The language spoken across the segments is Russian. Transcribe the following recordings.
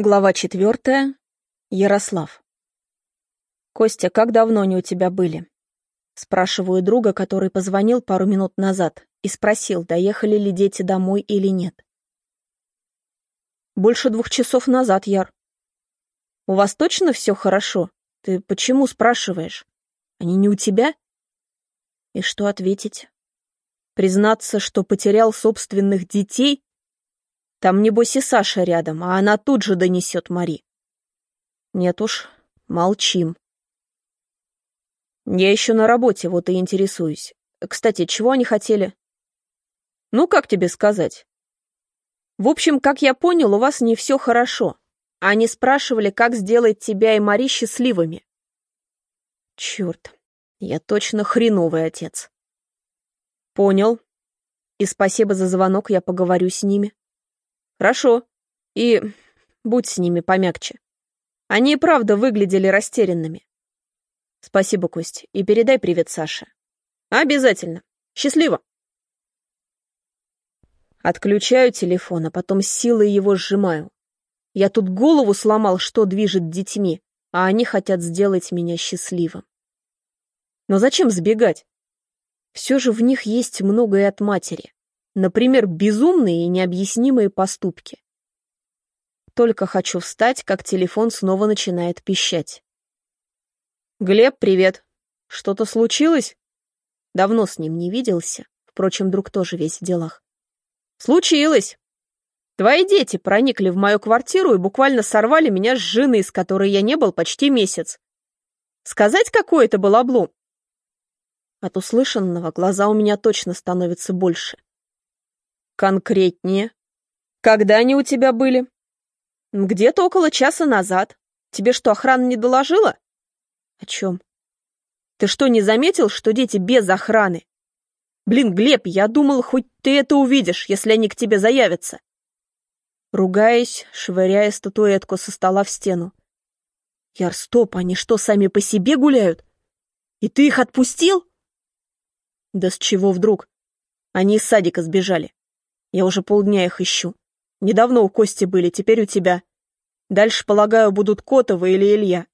Глава четвертая. Ярослав. «Костя, как давно они у тебя были?» Спрашиваю друга, который позвонил пару минут назад и спросил, доехали ли дети домой или нет. «Больше двух часов назад, Яр». «У вас точно все хорошо? Ты почему спрашиваешь? Они не у тебя?» И что ответить? Признаться, что потерял собственных детей там, небось, и Саша рядом, а она тут же донесет Мари. Нет уж, молчим. Я еще на работе, вот и интересуюсь. Кстати, чего они хотели? Ну, как тебе сказать? В общем, как я понял, у вас не все хорошо. Они спрашивали, как сделать тебя и Мари счастливыми. Черт, я точно хреновый отец. Понял. И спасибо за звонок, я поговорю с ними. Хорошо. И будь с ними помягче. Они и правда выглядели растерянными. Спасибо, Кость, и передай привет Саше. Обязательно. Счастливо. Отключаю телефон, а потом силой его сжимаю. Я тут голову сломал, что движет детьми, а они хотят сделать меня счастливым. Но зачем сбегать? Все же в них есть многое от матери. Например, безумные и необъяснимые поступки. Только хочу встать, как телефон снова начинает пищать. «Глеб, привет. Что-то случилось?» Давно с ним не виделся. Впрочем, друг тоже весь в делах. «Случилось. Твои дети проникли в мою квартиру и буквально сорвали меня с жены, с которой я не был почти месяц. Сказать, какой это был облом?» От услышанного глаза у меня точно становятся больше. Конкретнее. Когда они у тебя были? Где-то около часа назад. Тебе что, охрана не доложила? О чем? Ты что, не заметил, что дети без охраны? Блин, Глеб, я думал, хоть ты это увидишь, если они к тебе заявятся. Ругаясь, швыряя статуэтку со стола в стену. Яр, стоп, они что, сами по себе гуляют? И ты их отпустил? Да с чего вдруг? Они из садика сбежали. Я уже полдня их ищу. Недавно у Кости были, теперь у тебя. Дальше, полагаю, будут Котова или Илья.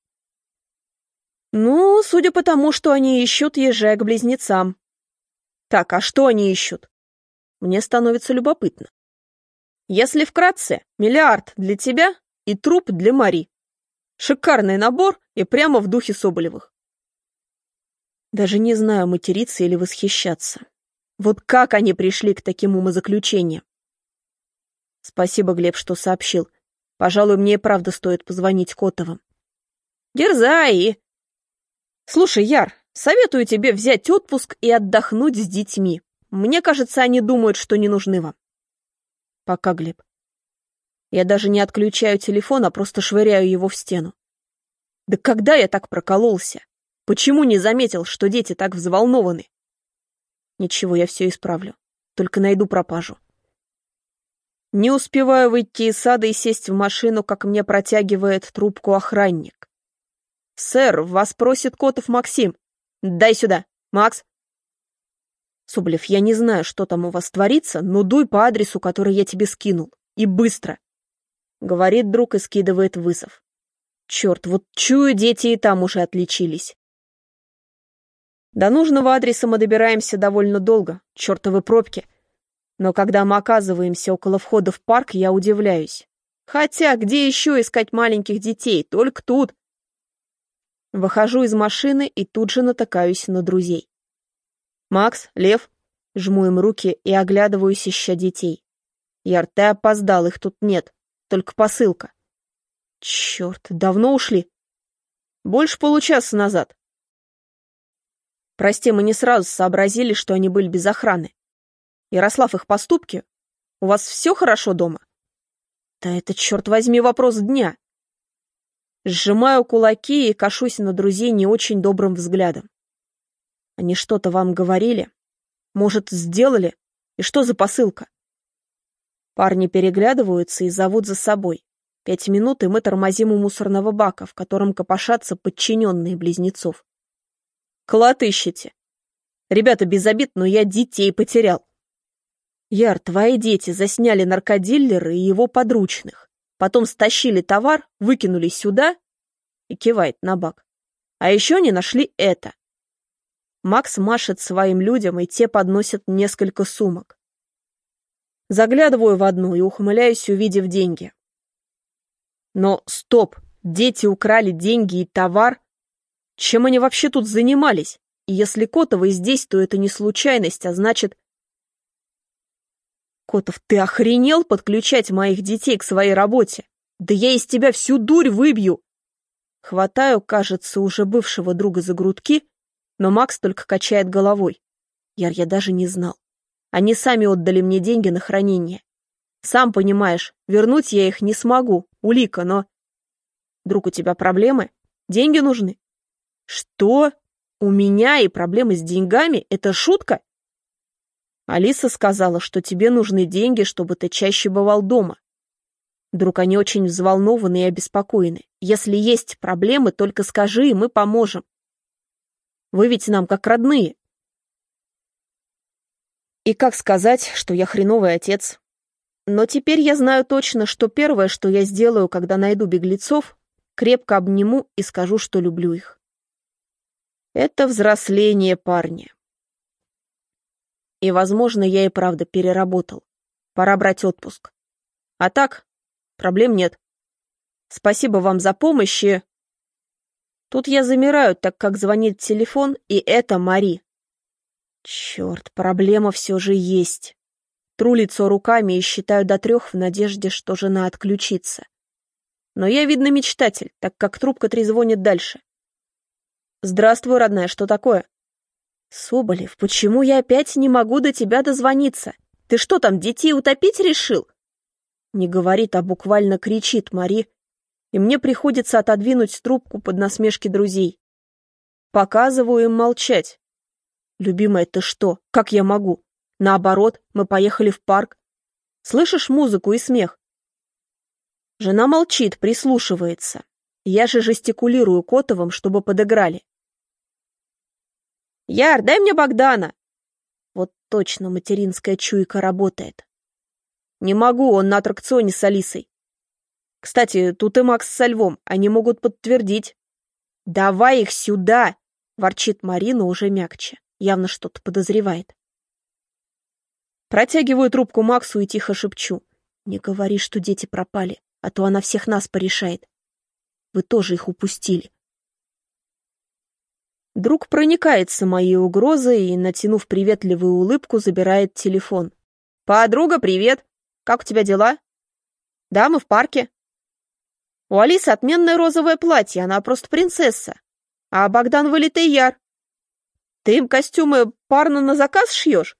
Ну, судя по тому, что они ищут, езжай к близнецам. Так, а что они ищут? Мне становится любопытно. Если вкратце, миллиард для тебя и труп для Мари. Шикарный набор и прямо в духе Соболевых. Даже не знаю, материться или восхищаться. Вот как они пришли к таким умозаключениям? Спасибо, Глеб, что сообщил. Пожалуй, мне и правда стоит позвонить Котовым. Дерзай! Слушай, Яр, советую тебе взять отпуск и отдохнуть с детьми. Мне кажется, они думают, что не нужны вам. Пока, Глеб. Я даже не отключаю телефон, а просто швыряю его в стену. Да когда я так прокололся? Почему не заметил, что дети так взволнованы? Ничего, я все исправлю. Только найду пропажу. Не успеваю выйти из сада и сесть в машину, как мне протягивает трубку охранник. «Сэр, вас просит Котов Максим. Дай сюда. Макс!» «Сублев, я не знаю, что там у вас творится, но дуй по адресу, который я тебе скинул. И быстро!» Говорит друг и скидывает вызов. «Черт, вот чую, дети и там уже отличились. До нужного адреса мы добираемся довольно долго, чертовы пробки. Но когда мы оказываемся около входа в парк, я удивляюсь. Хотя, где еще искать маленьких детей? Только тут. Выхожу из машины и тут же натыкаюсь на друзей. «Макс, Лев», жму им руки и оглядываюсь, ища детей. Яр, ты опоздал, их тут нет, только посылка. Черт, давно ушли? Больше получаса назад. Прости, мы не сразу сообразили, что они были без охраны. Ярослав, их поступки? У вас все хорошо дома? Да это, черт возьми, вопрос дня. Сжимаю кулаки и кашусь на друзей не очень добрым взглядом. Они что-то вам говорили? Может, сделали? И что за посылка? Парни переглядываются и зовут за собой. Пять минут, и мы тормозим у мусорного бака, в котором копошатся подчиненные близнецов. Клад ищете? Ребята, без обид, но я детей потерял. Яр, твои дети засняли наркодиллера и его подручных. потом стащили товар, выкинули сюда и кивает на бак. А еще не нашли это. Макс машет своим людям, и те подносят несколько сумок. Заглядываю в одну и ухмыляюсь, увидев деньги. Но стоп, дети украли деньги и товар. Чем они вообще тут занимались? Если Котовы здесь, то это не случайность, а значит... Котов, ты охренел подключать моих детей к своей работе? Да я из тебя всю дурь выбью! Хватаю, кажется, уже бывшего друга за грудки, но Макс только качает головой. Яр, я даже не знал. Они сами отдали мне деньги на хранение. Сам понимаешь, вернуть я их не смогу, улика, но... Друг, у тебя проблемы? Деньги нужны? Что? У меня и проблемы с деньгами? Это шутка? Алиса сказала, что тебе нужны деньги, чтобы ты чаще бывал дома. Вдруг они очень взволнованы и обеспокоены. Если есть проблемы, только скажи, и мы поможем. Вы ведь нам как родные. И как сказать, что я хреновый отец? Но теперь я знаю точно, что первое, что я сделаю, когда найду беглецов, крепко обниму и скажу, что люблю их. Это взросление парня. И, возможно, я и правда переработал. Пора брать отпуск. А так, Проблем нет. Спасибо вам за помощь и... Тут я замираю, так как звонит телефон, и это Мари. Черт, проблема все же есть. Тру лицо руками и считаю до трех в надежде, что жена отключится. Но я, видно, мечтатель, так как трубка трезвонит дальше. «Здравствуй, родная, что такое?» «Соболев, почему я опять не могу до тебя дозвониться? Ты что там, детей утопить решил?» Не говорит, а буквально кричит Мари, и мне приходится отодвинуть трубку под насмешки друзей. Показываю им молчать. Любимая, ты что? Как я могу? Наоборот, мы поехали в парк. Слышишь музыку и смех? Жена молчит, прислушивается. Я же жестикулирую Котовым, чтобы подыграли. «Яр, дай мне Богдана!» Вот точно материнская чуйка работает. «Не могу, он на аттракционе с Алисой». «Кстати, тут и Макс со львом, они могут подтвердить». «Давай их сюда!» — ворчит Марина уже мягче, явно что-то подозревает. Протягиваю трубку Максу и тихо шепчу. «Не говори, что дети пропали, а то она всех нас порешает. Вы тоже их упустили». Друг проникается моей угрозой и, натянув приветливую улыбку, забирает телефон. «Подруга, привет! Как у тебя дела? Да, мы в парке. У Алисы отменное розовое платье, она просто принцесса. А Богдан вылитый яр. Ты им костюмы парно на заказ шьешь?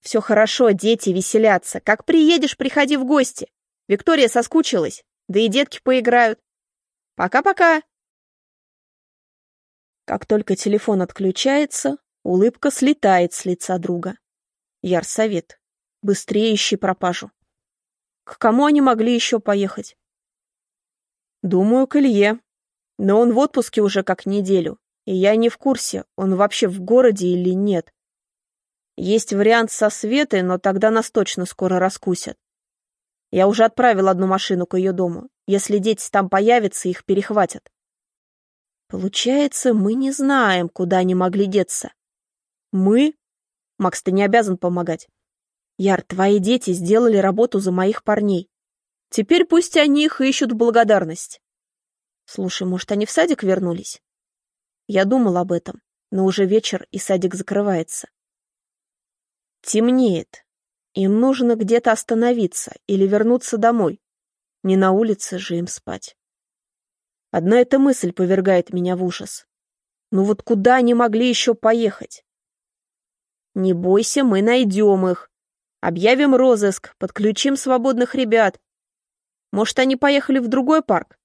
Все хорошо, дети веселятся. Как приедешь, приходи в гости. Виктория соскучилась, да и детки поиграют. Пока-пока. Как только телефон отключается, улыбка слетает с лица друга. Ярсовет. Быстрее ищи пропажу. К кому они могли еще поехать? Думаю, к Илье. Но он в отпуске уже как неделю, и я не в курсе, он вообще в городе или нет. Есть вариант со Светой, но тогда нас точно скоро раскусят. Я уже отправил одну машину к ее дому. Если дети там появятся, их перехватят. Получается, мы не знаем, куда они могли деться. Мы? Макс, ты не обязан помогать. Яр, твои дети сделали работу за моих парней. Теперь пусть они их ищут в благодарность. Слушай, может, они в садик вернулись? Я думал об этом, но уже вечер, и садик закрывается. Темнеет. Им нужно где-то остановиться или вернуться домой. Не на улице же им спать. Одна эта мысль повергает меня в ужас. Ну вот куда они могли еще поехать? Не бойся, мы найдем их, Объявим розыск, подключим свободных ребят. Может, они поехали в другой парк?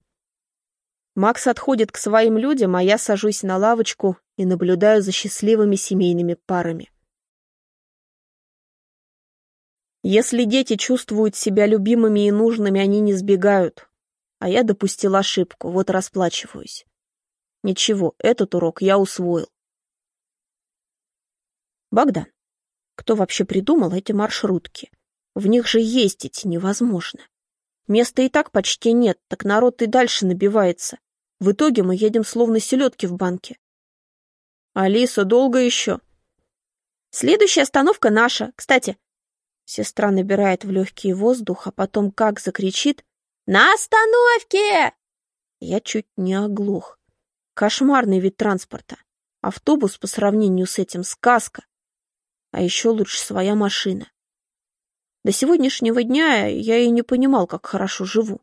Макс отходит к своим людям, а я сажусь на лавочку и наблюдаю за счастливыми семейными парами. Если дети чувствуют себя любимыми и нужными, они не сбегают. А я допустил ошибку, вот расплачиваюсь. Ничего, этот урок я усвоил. Богдан, кто вообще придумал эти маршрутки? В них же ездить невозможно. Места и так почти нет, так народ и дальше набивается. В итоге мы едем словно селедки в банке. Алиса, долго еще? Следующая остановка наша. Кстати, сестра набирает в легкий воздух, а потом как закричит «На остановке!» Я чуть не оглох. Кошмарный вид транспорта. Автобус по сравнению с этим сказка. А еще лучше своя машина. До сегодняшнего дня я и не понимал, как хорошо живу.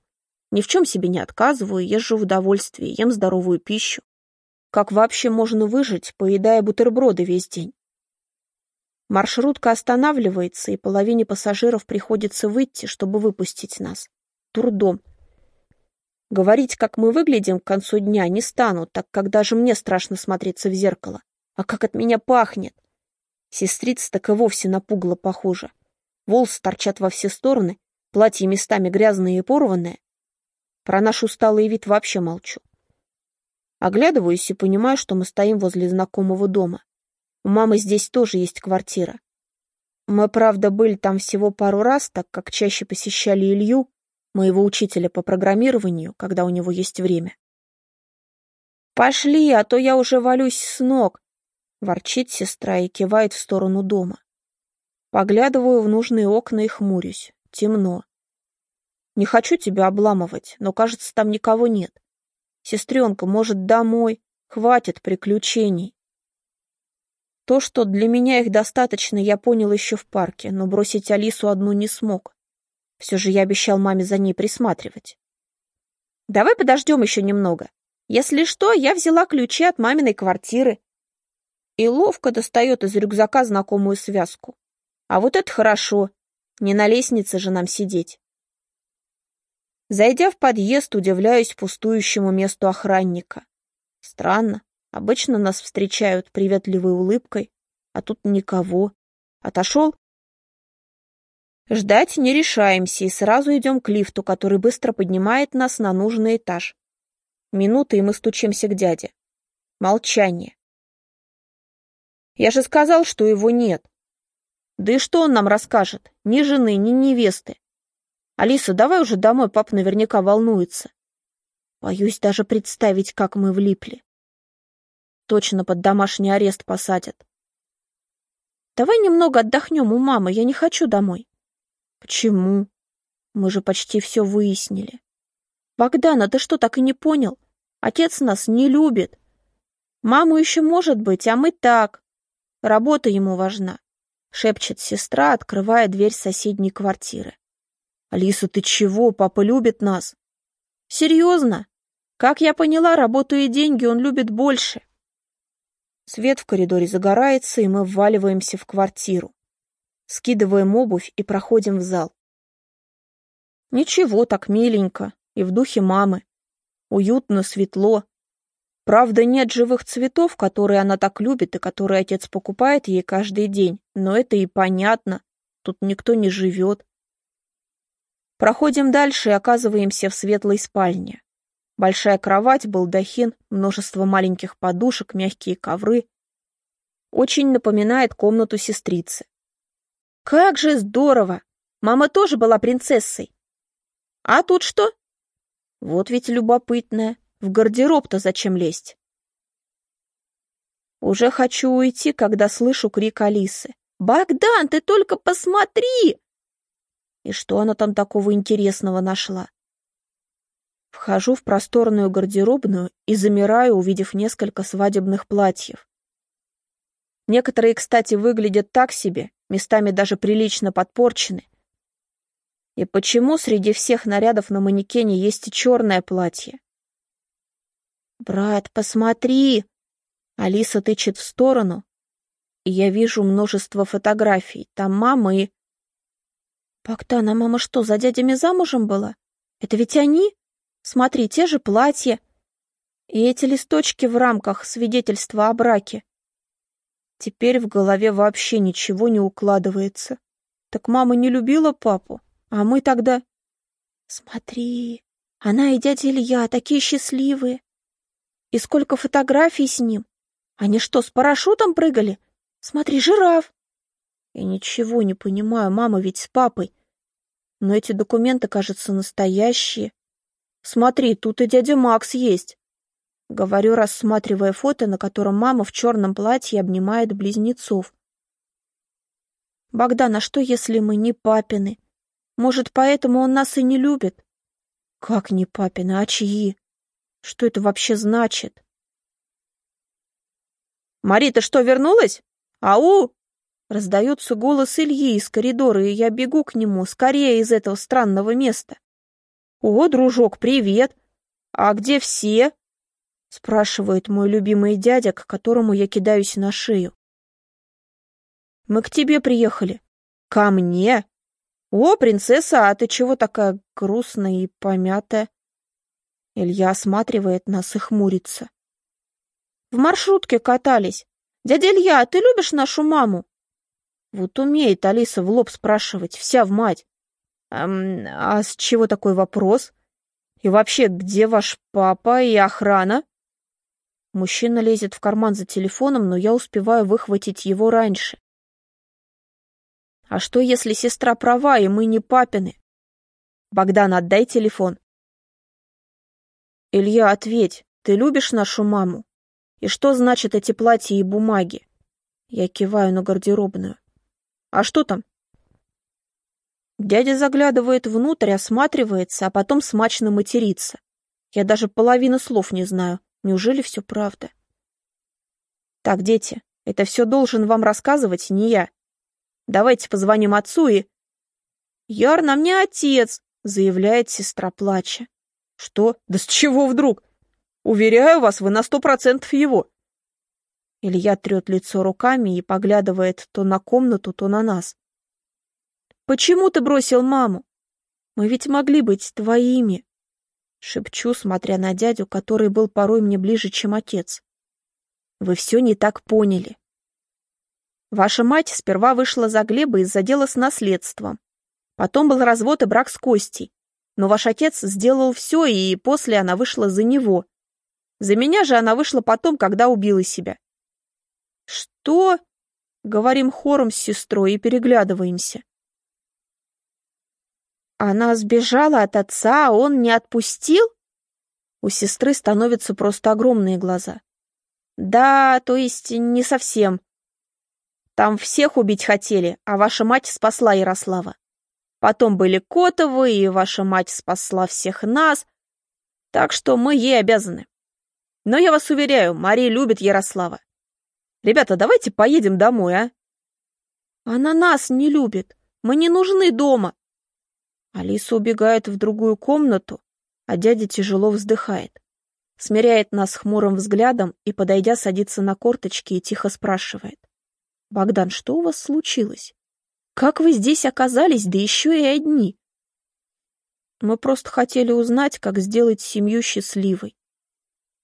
Ни в чем себе не отказываю, езжу в удовольствии, ем здоровую пищу. Как вообще можно выжить, поедая бутерброды весь день? Маршрутка останавливается, и половине пассажиров приходится выйти, чтобы выпустить нас. Турдом. Говорить, как мы выглядим к концу дня, не стану, так как даже мне страшно смотреться в зеркало. А как от меня пахнет! Сестрица так и вовсе на пугло похожа. Волосы торчат во все стороны, платье местами грязное и порванное. Про наш усталый вид вообще молчу. Оглядываюсь и понимаю, что мы стоим возле знакомого дома. У мамы здесь тоже есть квартира. Мы, правда, были там всего пару раз, так как чаще посещали Илью, моего учителя по программированию, когда у него есть время. «Пошли, а то я уже валюсь с ног», — ворчит сестра и кивает в сторону дома. Поглядываю в нужные окна и хмурюсь. Темно. Не хочу тебя обламывать, но, кажется, там никого нет. Сестренка, может, домой? Хватит приключений. То, что для меня их достаточно, я понял еще в парке, но бросить Алису одну не смог. Все же я обещал маме за ней присматривать. Давай подождем еще немного. Если что, я взяла ключи от маминой квартиры. И ловко достает из рюкзака знакомую связку. А вот это хорошо. Не на лестнице же нам сидеть. Зайдя в подъезд, удивляюсь пустующему месту охранника. Странно. Обычно нас встречают приветливой улыбкой, а тут никого. Отошел? Ждать не решаемся и сразу идем к лифту, который быстро поднимает нас на нужный этаж. Минуты, и мы стучимся к дяде. Молчание. Я же сказал, что его нет. Да и что он нам расскажет? Ни жены, ни невесты. Алиса, давай уже домой, пап наверняка волнуется. Боюсь даже представить, как мы влипли. Точно под домашний арест посадят. Давай немного отдохнем у мамы, я не хочу домой. Почему? Мы же почти все выяснили. Богдана, ты что, так и не понял? Отец нас не любит. Маму еще может быть, а мы так. Работа ему важна. — шепчет сестра, открывая дверь соседней квартиры. «Алиса, ты чего? Папа любит нас». «Серьезно? Как я поняла, работу и деньги он любит больше». Свет в коридоре загорается, и мы вваливаемся в квартиру. Скидываем обувь и проходим в зал. Ничего, так миленько, и в духе мамы. Уютно, светло, Правда, нет живых цветов, которые она так любит и которые отец покупает ей каждый день, но это и понятно, тут никто не живет. Проходим дальше и оказываемся в светлой спальне. Большая кровать, балдахин, множество маленьких подушек, мягкие ковры. Очень напоминает комнату сестрицы. Как же здорово! Мама тоже была принцессой. А тут что? Вот ведь любопытная. В гардероб-то зачем лезть? Уже хочу уйти, когда слышу крик Алисы. «Богдан, ты только посмотри!» И что она там такого интересного нашла? Вхожу в просторную гардеробную и замираю, увидев несколько свадебных платьев. Некоторые, кстати, выглядят так себе, местами даже прилично подпорчены. И почему среди всех нарядов на манекене есть и черное платье? «Брат, посмотри!» Алиса тычет в сторону, и я вижу множество фотографий. Там мама и... «Богдана, мама что, за дядями замужем была? Это ведь они? Смотри, те же платья. И эти листочки в рамках свидетельства о браке. Теперь в голове вообще ничего не укладывается. Так мама не любила папу, а мы тогда... Смотри, она и дядя Илья такие счастливые. И сколько фотографий с ним. Они что, с парашютом прыгали? Смотри, жираф. Я ничего не понимаю, мама ведь с папой. Но эти документы, кажется, настоящие. Смотри, тут и дядя Макс есть. Говорю, рассматривая фото, на котором мама в черном платье обнимает близнецов. Богдан, а что, если мы не папины? Может, поэтому он нас и не любит? Как не папины, а чьи? Что это вообще значит? «Мари, ты что, вернулась? Ау!» Раздается голос Ильи из коридора, и я бегу к нему, скорее из этого странного места. «О, дружок, привет! А где все?» Спрашивает мой любимый дядя, к которому я кидаюсь на шею. «Мы к тебе приехали». «Ко мне? О, принцесса, а ты чего такая грустная и помятая?» Илья осматривает нас и хмурится. В маршрутке катались. Дядя Илья, ты любишь нашу маму? Вот умеет Алиса в лоб спрашивать, вся в мать. Эм, а с чего такой вопрос? И вообще, где ваш папа и охрана? Мужчина лезет в карман за телефоном, но я успеваю выхватить его раньше. А что, если сестра права, и мы не папины? Богдан, отдай телефон. Илья, ответь, ты любишь нашу маму? И что значит эти платья и бумаги? Я киваю на гардеробную. А что там? Дядя заглядывает внутрь, осматривается, а потом смачно матерится. Я даже половины слов не знаю. Неужели все правда? Так, дети, это все должен вам рассказывать не я. Давайте позвоним отцу и... Яр нам не отец, заявляет сестра плача. Что? Да с чего вдруг? Уверяю вас, вы на сто процентов его. Илья трет лицо руками и поглядывает то на комнату, то на нас. «Почему ты бросил маму? Мы ведь могли быть твоими!» Шепчу, смотря на дядю, который был порой мне ближе, чем отец. «Вы все не так поняли. Ваша мать сперва вышла за Глеба из-за дела с наследством. Потом был развод и брак с Костей. Но ваш отец сделал все, и после она вышла за него. За меня же она вышла потом, когда убила себя. Что? Говорим хором с сестрой и переглядываемся. Она сбежала от отца, а он не отпустил? У сестры становятся просто огромные глаза. Да, то есть не совсем. Там всех убить хотели, а ваша мать спасла Ярослава. Потом были Котовы, и ваша мать спасла всех нас, так что мы ей обязаны. Но я вас уверяю, Мария любит Ярослава. Ребята, давайте поедем домой, а? Она нас не любит. Мы не нужны дома. Алиса убегает в другую комнату, а дядя тяжело вздыхает. Смиряет нас хмурым взглядом и, подойдя, садится на корточки и тихо спрашивает. «Богдан, что у вас случилось? Как вы здесь оказались, да еще и одни?» Мы просто хотели узнать, как сделать семью счастливой.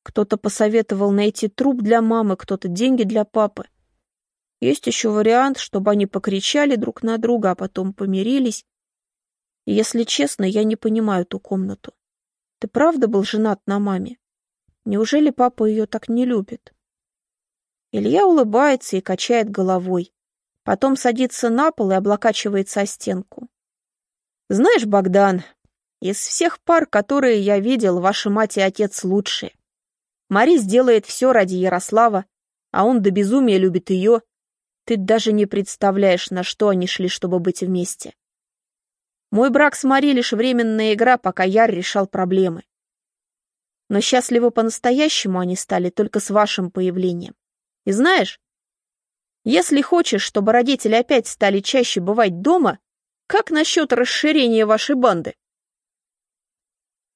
Кто-то посоветовал найти труп для мамы, кто-то деньги для папы. Есть еще вариант, чтобы они покричали друг на друга, а потом помирились. И, если честно, я не понимаю ту комнату. Ты правда был женат на маме? Неужели папа ее так не любит? Илья улыбается и качает головой. Потом садится на пол и облокачивается о стенку. Знаешь, Богдан, из всех пар, которые я видел, ваша мать и отец лучшие. Мари сделает все ради Ярослава, а он до безумия любит ее. Ты даже не представляешь, на что они шли, чтобы быть вместе. Мой брак с Мари лишь временная игра, пока Яр решал проблемы. Но счастливы по-настоящему они стали только с вашим появлением. И знаешь, если хочешь, чтобы родители опять стали чаще бывать дома, как насчет расширения вашей банды?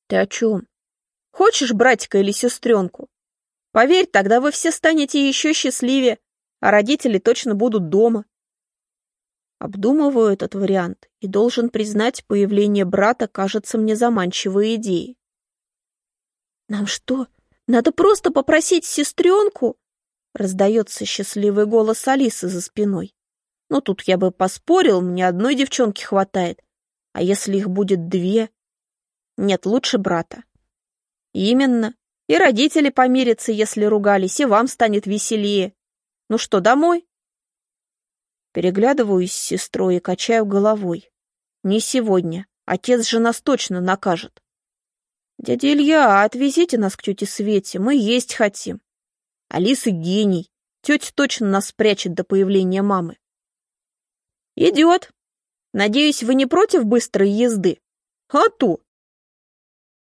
Ты о чем? Хочешь братика или сестренку? Поверь, тогда вы все станете еще счастливее, а родители точно будут дома. Обдумываю этот вариант и должен признать, появление брата кажется мне заманчивой идеей. «Нам что, надо просто попросить сестренку?» Раздается счастливый голос Алисы за спиной. «Ну, тут я бы поспорил, мне одной девчонки хватает. А если их будет две? Нет, лучше брата. Именно. И родители помирятся, если ругались, и вам станет веселее. Ну что, домой? Переглядываюсь с сестрой и качаю головой. Не сегодня. Отец же нас точно накажет. Дядя Илья, отвезите нас к тете Свете, мы есть хотим. Алиса гений. Тетя точно нас спрячет до появления мамы. Идет. Надеюсь, вы не против быстрой езды? А то,